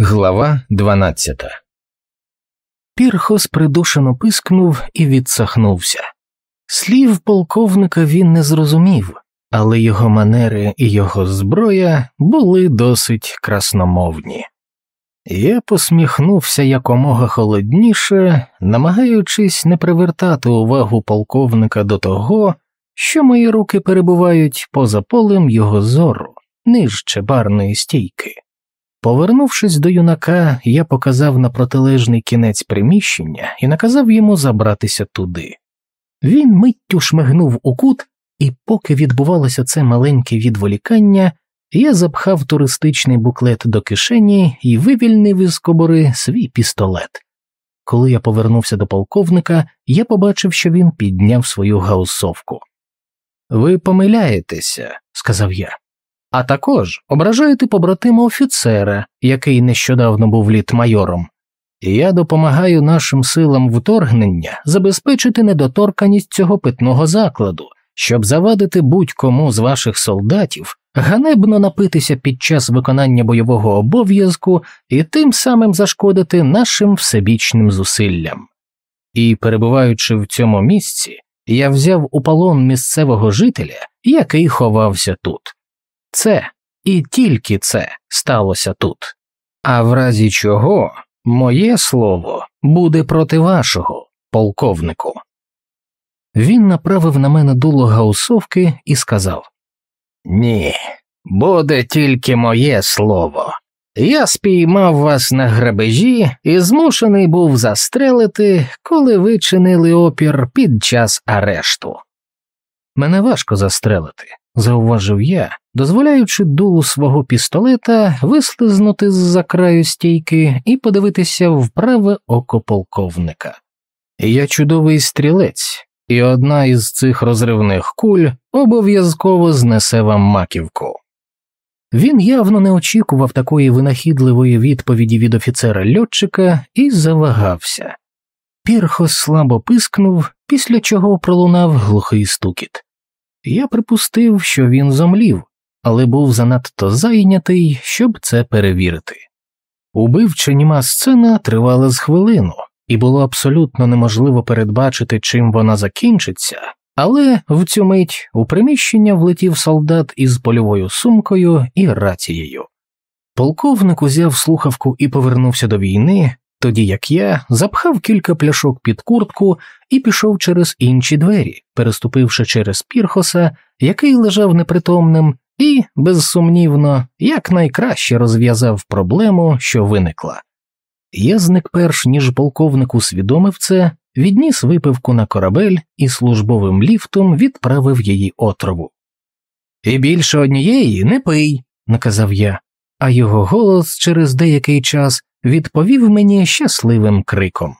Глава 12 Пірхос придушено пискнув і відсахнувся. Слів полковника він не зрозумів, але його манери і його зброя були досить красномовні. Я посміхнувся якомога холодніше, намагаючись не привертати увагу полковника до того, що мої руки перебувають поза полем його зору, нижче барної стійки. Повернувшись до юнака, я показав на протилежний кінець приміщення і наказав йому забратися туди. Він миттю шмигнув у кут, і поки відбувалося це маленьке відволікання, я запхав туристичний буклет до кишені і вивільнив із кобури свій пістолет. Коли я повернувся до полковника, я побачив, що він підняв свою гаусовку. Ви помиляєтеся, сказав я а також ображаєте побратима офіцера, який нещодавно був літмайором. Я допомагаю нашим силам вторгнення забезпечити недоторканість цього питного закладу, щоб завадити будь-кому з ваших солдатів ганебно напитися під час виконання бойового обов'язку і тим самим зашкодити нашим всебічним зусиллям. І, перебуваючи в цьому місці, я взяв у полон місцевого жителя, який ховався тут. Це і тільки це сталося тут. А в разі чого моє слово буде проти вашого, полковнику. Він направив на мене дуло гаусовки і сказав Ні, буде тільки моє слово. Я спіймав вас на грабежі і змушений був застрелити, коли ви чинили опір під час арешту. Мене важко застрелити, зауважив я, дозволяючи дулу свого пістолета вислизнути з за краю стійки і подивитися в праве око полковника. Я чудовий стрілець, і одна із цих розривних куль обов'язково знесе вам маківку. Він явно не очікував такої винахідливої відповіді від офіцера льотчика і завагався. Пірхос слабо пискнув, після чого пролунав глухий стукіт. Я припустив, що він зомлів, але був занадто зайнятий, щоб це перевірити. Убивча німа сцена тривала з хвилину, і було абсолютно неможливо передбачити, чим вона закінчиться, але в цю мить у приміщення влетів солдат із польовою сумкою і рацією. Полковник узяв слухавку і повернувся до війни, тоді як я запхав кілька пляшок під куртку і пішов через інші двері, переступивши через пірхоса, який лежав непритомним, і, безсумнівно, якнайкраще розв'язав проблему, що виникла. Я зник перш ніж полковник усвідомив це, відніс випивку на корабель і службовим ліфтом відправив її отрову. І більше однієї не пий, наказав я, а його голос через деякий час відповів мені щасливим криком.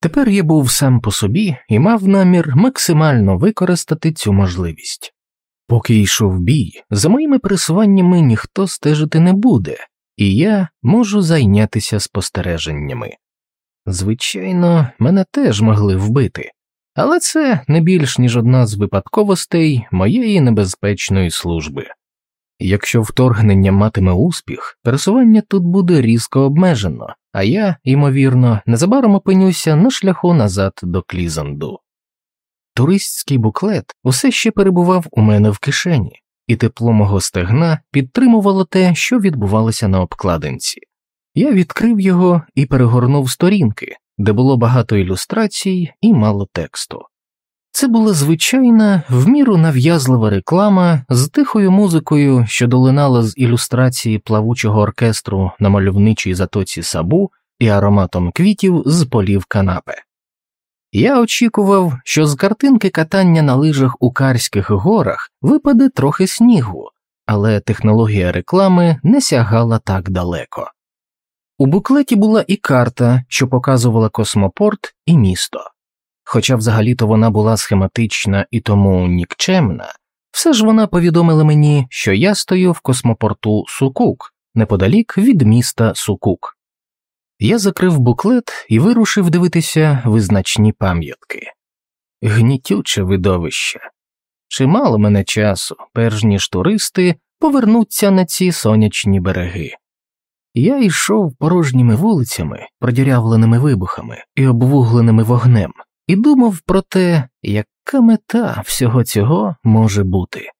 Тепер я був сам по собі і мав намір максимально використати цю можливість. Поки йшов бій, за моїми пересуваннями ніхто стежити не буде, і я можу зайнятися спостереженнями. Звичайно, мене теж могли вбити, але це не більш ніж одна з випадковостей моєї небезпечної служби. Якщо вторгнення матиме успіх, пересування тут буде різко обмежено, а я, ймовірно, незабаром опинюся на шляху назад до Клізанду. Туристський буклет усе ще перебував у мене в кишені, і тепло мого стегна підтримувало те, що відбувалося на обкладинці. Я відкрив його і перегорнув сторінки, де було багато ілюстрацій і мало тексту. Це була звичайна, в міру нав'язлива реклама з тихою музикою, що долинала з ілюстрації плавучого оркестру на мальовничій затоці сабу і ароматом квітів з полів канапе. Я очікував, що з картинки катання на лижах у Карських горах випаде трохи снігу, але технологія реклами не сягала так далеко. У буклеті була і карта, що показувала космопорт і місто. Хоча взагалі-то вона була схематична і тому нікчемна, все ж вона повідомила мені, що я стою в космопорту Сукук неподалік від міста Сукук. Я закрив буклет і вирушив дивитися визначні пам'ятки. Гнітюче видовище. Чимало мене часу, перш ніж туристи повернуться на ці сонячні береги. Я йшов порожніми вулицями, продірявленими вибухами і обвугленими вогнем, і думав про те, яка мета всього цього може бути.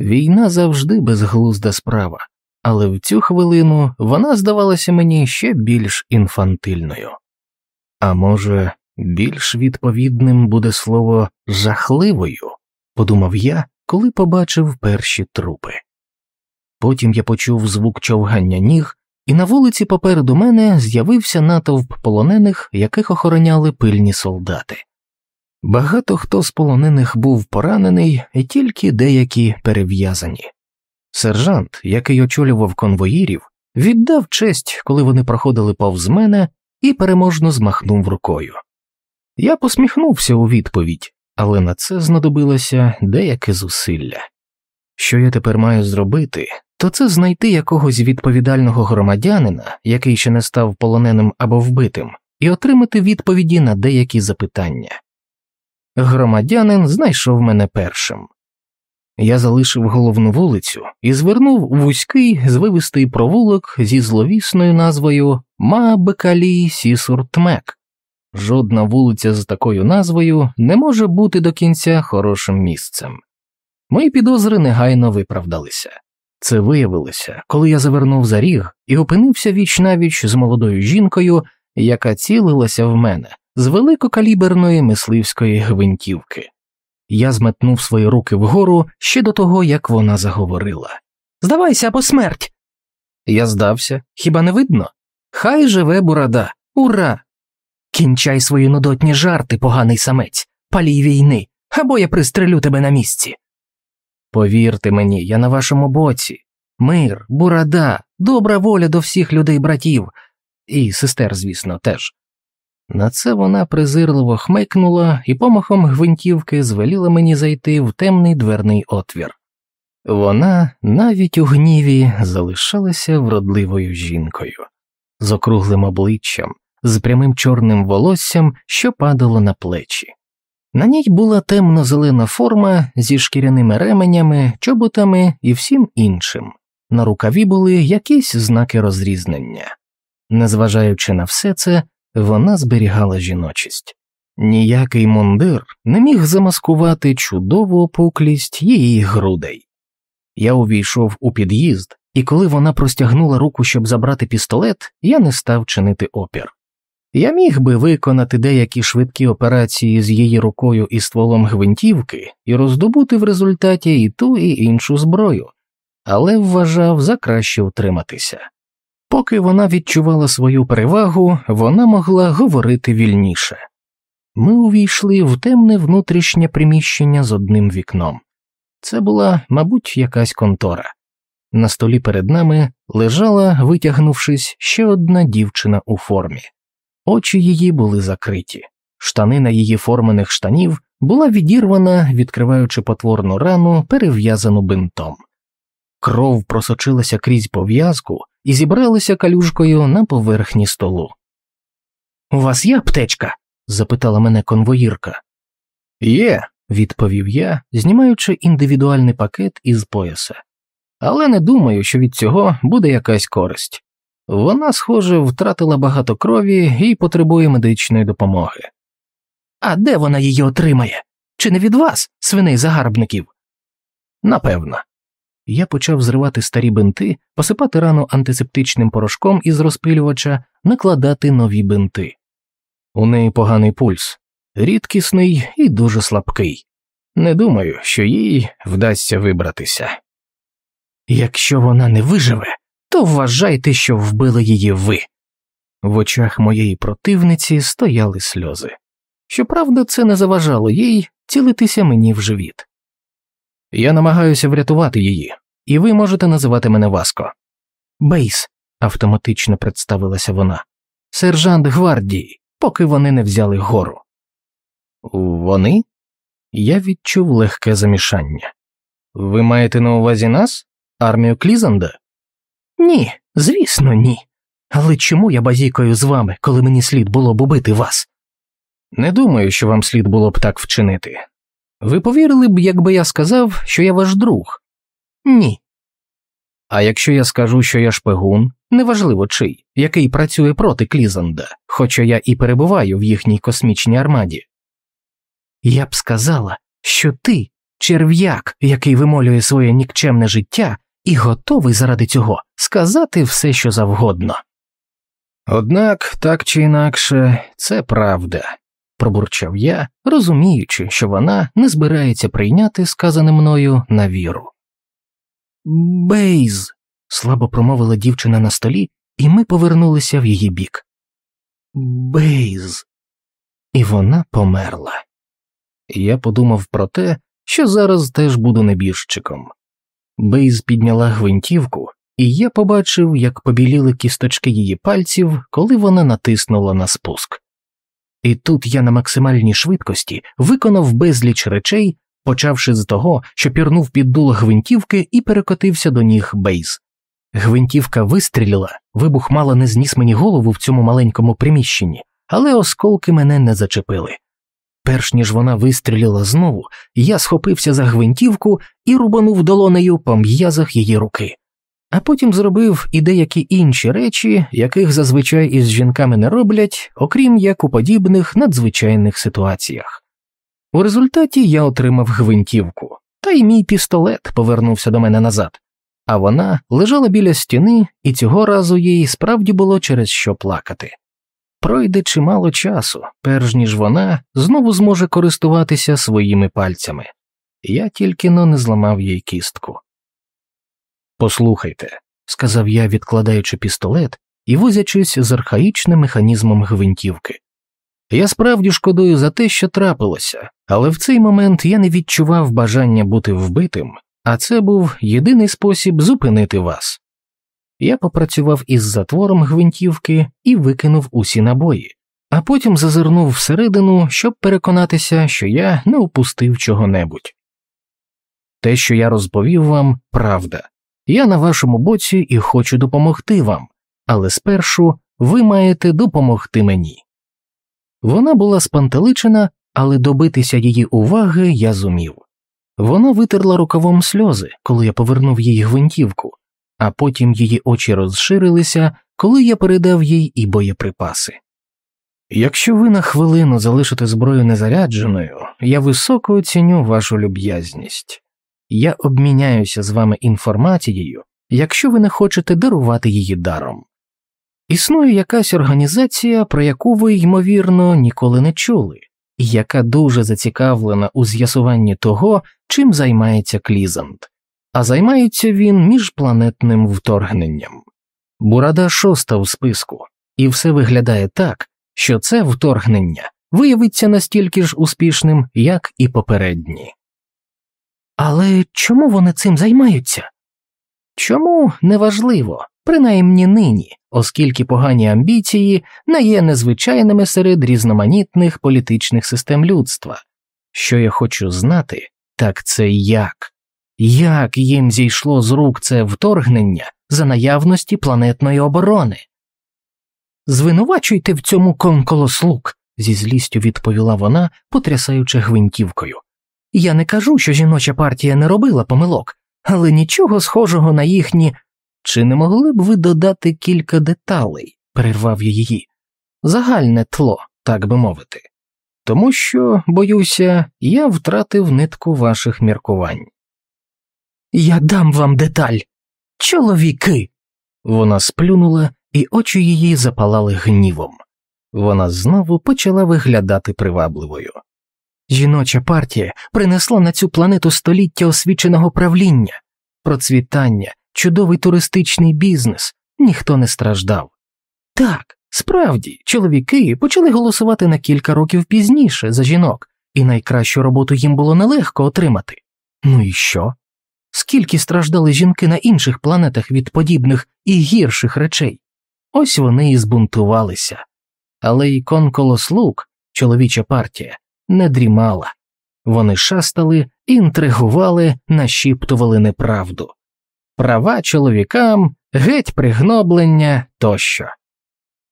Війна завжди безглузда справа, але в цю хвилину вона здавалася мені ще більш інфантильною. А може, більш відповідним буде слово жахливою, подумав я, коли побачив перші трупи. Потім я почув звук човгання ніг, і на вулиці попереду мене з'явився натовп полонених, яких охороняли пильні солдати. Багато хто з полонених був поранений, і тільки деякі перев'язані. Сержант, який очолював конвоїрів, віддав честь, коли вони проходили повз мене, і переможно змахнув рукою. Я посміхнувся у відповідь, але на це знадобилося деяке зусилля. Що я тепер маю зробити, то це знайти якогось відповідального громадянина, який ще не став полоненим або вбитим, і отримати відповіді на деякі запитання. Громадянин знайшов мене першим. Я залишив головну вулицю і звернув вузький звивистий провулок зі зловісною назвою Маабекалі Сісуртмек. Жодна вулиця з такою назвою не може бути до кінця хорошим місцем. Мої підозри негайно виправдалися. Це виявилося, коли я завернув за ріг і опинився віч навіч з молодою жінкою, яка цілилася в мене з великокаліберної мисливської гвинтівки. Я зметнув свої руки вгору ще до того, як вона заговорила. Здавайся або смерть. Я здався, хіба не видно? Хай живе бурада, ура! Кінчай свої нудотні жарти, поганий самець, палій війни, або я пристрелю тебе на місці. Повірте мені, я на вашому боці. Мир, бурада, добра воля до всіх людей братів, і сестер, звісно, теж. На це вона презирливо хмекнула і помахом гвинтівки звеліла мені зайти в темний дверний отвір. Вона навіть у гніві залишалася вродливою жінкою, з округлим обличчям, з прямим чорним волоссям, що падало на плечі. На ній була темно-зелена форма зі шкіряними ременями, чоботами і всім іншим. На рукаві були якісь знаки розрізнення. Незважаючи на все це, вона зберігала жіночість. Ніякий мундир не міг замаскувати чудову опуклість її грудей. Я увійшов у під'їзд, і коли вона простягнула руку, щоб забрати пістолет, я не став чинити опір. Я міг би виконати деякі швидкі операції з її рукою і стволом гвинтівки і роздобути в результаті і ту, і іншу зброю, але вважав за краще утриматися. Поки вона відчувала свою перевагу, вона могла говорити вільніше. Ми увійшли в темне внутрішнє приміщення з одним вікном. Це була, мабуть, якась контора. На столі перед нами лежала, витягнувшись, ще одна дівчина у формі. Очі її були закриті, штанина її формених штанів була відірвана, відкриваючи потворну рану, перев'язану бинтом. Кров просочилася крізь пов'язку і зібралася калюжкою на поверхні столу. У вас є аптечка? запитала мене конвоїрка. Є, відповів я, знімаючи індивідуальний пакет із пояса, але не думаю, що від цього буде якась користь. Вона, схоже, втратила багато крові і потребує медичної допомоги. А де вона її отримає? Чи не від вас, свиней загарбників? Напевно. Я почав зривати старі бинти, посипати рану антисептичним порошком із розпилювача, накладати нові бинти. У неї поганий пульс, рідкісний і дуже слабкий. Не думаю, що їй вдасться вибратися. Якщо вона не виживе, то вважайте, що вбили її ви. В очах моєї противниці стояли сльози. Щоправда, це не заважало їй цілитися мені в живіт. Я намагаюся врятувати її, і ви можете називати мене Васко. Бейс, автоматично представилася вона, сержант гвардії, поки вони не взяли гору. Вони? Я відчув легке замішання. Ви маєте на увазі нас, армію Клізанда? Ні, звісно, ні. Але чому я базікаю з вами, коли мені слід було б убити вас? Не думаю, що вам слід було б так вчинити. Ви повірили б, якби я сказав, що я ваш друг? Ні. А якщо я скажу, що я шпигун, неважливо чий, який працює проти Клізанда, хоча я і перебуваю в їхній космічній армаді. Я б сказала, що ти черв'як, який вимолює своє нікчемне життя, і готовий заради цього сказати все, що завгодно. Однак, так чи інакше, це правда, пробурчав я, розуміючи, що вона не збирається прийняти сказане мною на віру. Бейз, слабо промовила дівчина на столі, і ми повернулися в її бік. Бейз. І вона померла. Я подумав про те, що зараз теж буду небіжчиком. Бейз підняла гвинтівку, і я побачив, як побіліли кісточки її пальців, коли вона натиснула на спуск. І тут я на максимальній швидкості виконав безліч речей, почавши з того, що пірнув під дуло гвинтівки і перекотився до ніг Бейз. Гвинтівка вистрілила, вибух мало не зніс мені голову в цьому маленькому приміщенні, але осколки мене не зачепили. Перш ніж вона вистрілила знову, я схопився за гвинтівку і рубанув долонею по м'язах її руки, а потім зробив і деякі інші речі, яких зазвичай із жінками не роблять, окрім як у подібних надзвичайних ситуаціях. У результаті я отримав гвинтівку, та й мій пістолет повернувся до мене назад, а вона лежала біля стіни, і цього разу їй справді було через що плакати. Пройде чимало часу, перш ніж вона знову зможе користуватися своїми пальцями. Я тільки но не зламав їй кістку. Послухайте, сказав я, відкладаючи пістолет і возячись з архаїчним механізмом гвинтівки. Я справді шкодую за те, що трапилося, але в цей момент я не відчував бажання бути вбитим, а це був єдиний спосіб зупинити вас. Я попрацював із затвором гвинтівки і викинув усі набої, а потім зазирнув всередину, щоб переконатися, що я не упустив чого-небудь. Те, що я розповів вам, правда. Я на вашому боці і хочу допомогти вам, але спершу ви маєте допомогти мені. Вона була спантеличена, але добитися її уваги я зумів. Вона витерла рукавом сльози, коли я повернув їй гвинтівку а потім її очі розширилися, коли я передав їй і боєприпаси. Якщо ви на хвилину залишите зброю незарядженою, я високо оціню вашу люб'язність. Я обміняюся з вами інформацією, якщо ви не хочете дарувати її даром. Існує якась організація, про яку ви, ймовірно, ніколи не чули, і яка дуже зацікавлена у з'ясуванні того, чим займається Клізант а займається він міжпланетним вторгненням. Бурада шоста в списку, і все виглядає так, що це вторгнення виявиться настільки ж успішним, як і попередні. Але чому вони цим займаються? Чому неважливо, принаймні нині, оскільки погані амбіції не є незвичайними серед різноманітних політичних систем людства. Що я хочу знати, так це як. Як їм зійшло з рук це вторгнення за наявності планетної оборони? Звинувачуйте в цьому конколослуг, зі злістю відповіла вона, потрясаючи гвинтівкою. Я не кажу, що жіноча партія не робила помилок, але нічого схожого на їхні. Чи не могли б ви додати кілька деталей? перервав її, загальне тло, так би мовити, тому що, боюся, я втратив нитку ваших міркувань. Я дам вам деталь. Чоловіки. Вона сплюнула, і очі її запалали гнівом. Вона знову почала виглядати привабливою. Жіноча партія принесла на цю планету століття освіченого правління, процвітання, чудовий туристичний бізнес, ніхто не страждав. Так, справді, чоловіки почали голосувати на кілька років пізніше за жінок, і найкращу роботу їм було нелегко отримати. Ну і що? Скільки страждали жінки на інших планетах від подібних і гірших речей. Ось вони і збунтувалися. Але й конколослуг, чоловіча партія, не дрімала. Вони шастали, інтригували, нашіптували неправду. Права чоловікам, геть пригноблення тощо.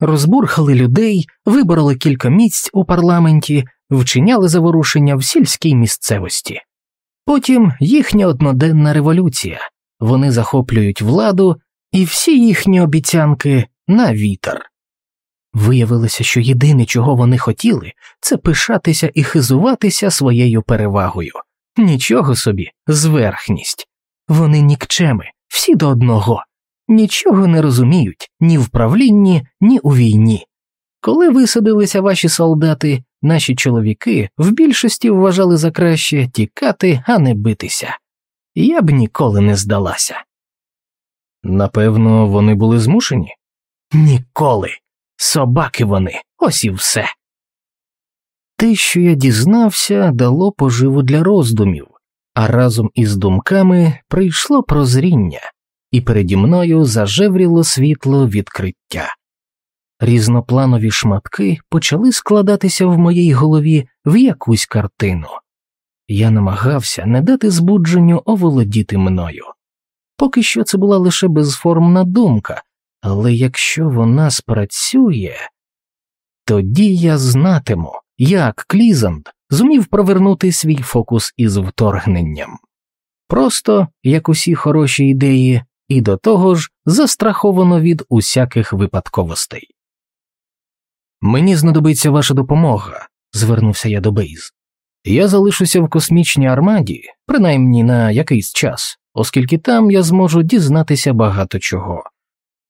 Розбурхали людей, вибороли кілька місць у парламенті, вчиняли заворушення в сільській місцевості. Потім їхня одноденна революція, вони захоплюють владу, і всі їхні обіцянки на вітер. Виявилося, що єдине, чого вони хотіли, це пишатися і хизуватися своєю перевагою. Нічого собі, зверхність. Вони нікчеми, всі до одного, нічого не розуміють ні в правлінні, ні у війні. Коли висадилися ваші солдати, наші чоловіки в більшості вважали за краще тікати, а не битися. Я б ніколи не здалася. Напевно, вони були змушені? Ніколи. Собаки вони, ось і все. Те, що я дізнався, дало поживу для роздумів, а разом із думками прийшло прозріння, і переді мною зажевріло світло відкриття. Різнопланові шматки почали складатися в моїй голові в якусь картину. Я намагався не дати збудженню оволодіти мною. Поки що це була лише безформна думка, але якщо вона спрацює, тоді я знатиму, як Клізанд зумів провернути свій фокус із вторгненням. Просто, як усі хороші ідеї, і до того ж застраховано від усяких випадковостей. Мені знадобиться ваша допомога, звернувся я до Бейз. Я залишуся в космічній армаді, принаймні на якийсь час, оскільки там я зможу дізнатися багато чого.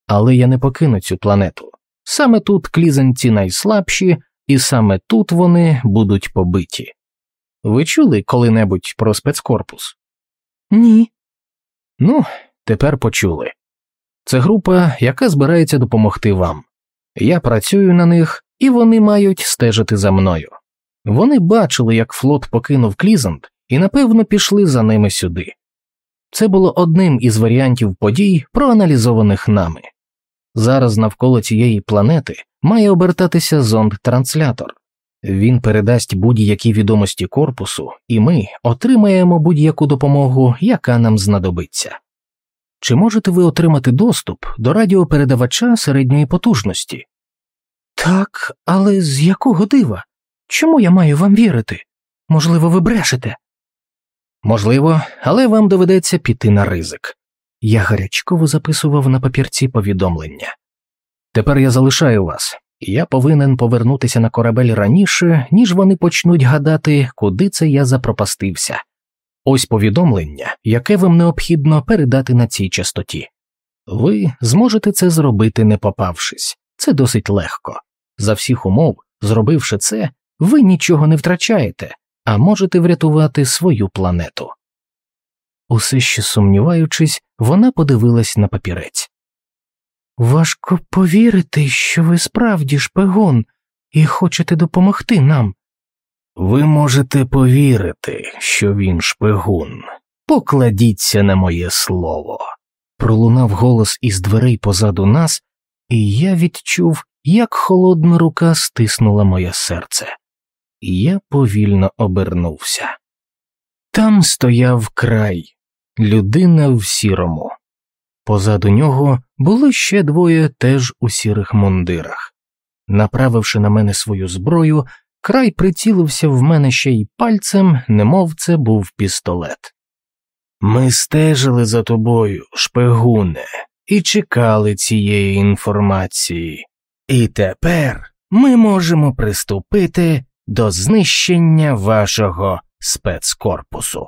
Але я не покину цю планету. Саме тут клізанці найслабші, і саме тут вони будуть побиті. Ви чули коли-небудь про спецкорпус? Ні. Ну, тепер почули. Це група, яка збирається допомогти вам. Я працюю на них, і вони мають стежити за мною. Вони бачили, як флот покинув Клізант, і напевно пішли за ними сюди. Це було одним із варіантів подій, проаналізованих нами. Зараз навколо цієї планети має обертатися зонд-транслятор. Він передасть будь-які відомості корпусу, і ми отримаємо будь-яку допомогу, яка нам знадобиться. Чи можете ви отримати доступ до радіопередавача середньої потужності? Так, але з якого дива? Чому я маю вам вірити? Можливо, ви брешете? Можливо, але вам доведеться піти на ризик. Я гарячково записував на папірці повідомлення. Тепер я залишаю вас, я повинен повернутися на корабель раніше, ніж вони почнуть гадати, куди це я запропастився. Ось повідомлення, яке вам необхідно передати на цій частоті. Ви зможете це зробити, не попавшись, це досить легко. За всіх умов, зробивши це, ви нічого не втрачаєте, а можете врятувати свою планету. Усе ще сумніваючись, вона подивилась на папірець. Важко повірити, що ви справді шпигун і хочете допомогти нам. Ви можете повірити, що він шпигун. Покладіться на моє слово. Пролунав голос із дверей позаду нас, і я відчув, як холодна рука стиснула моє серце. Я повільно обернувся. Там стояв край, людина в сірому. Позаду нього були ще двоє теж у сірих мундирах. Направивши на мене свою зброю, край прицілився в мене ще й пальцем, немов це був пістолет. Ми стежили за тобою, шпигуне, і чекали цієї інформації. І тепер ми можемо приступити до знищення вашого спецкорпусу.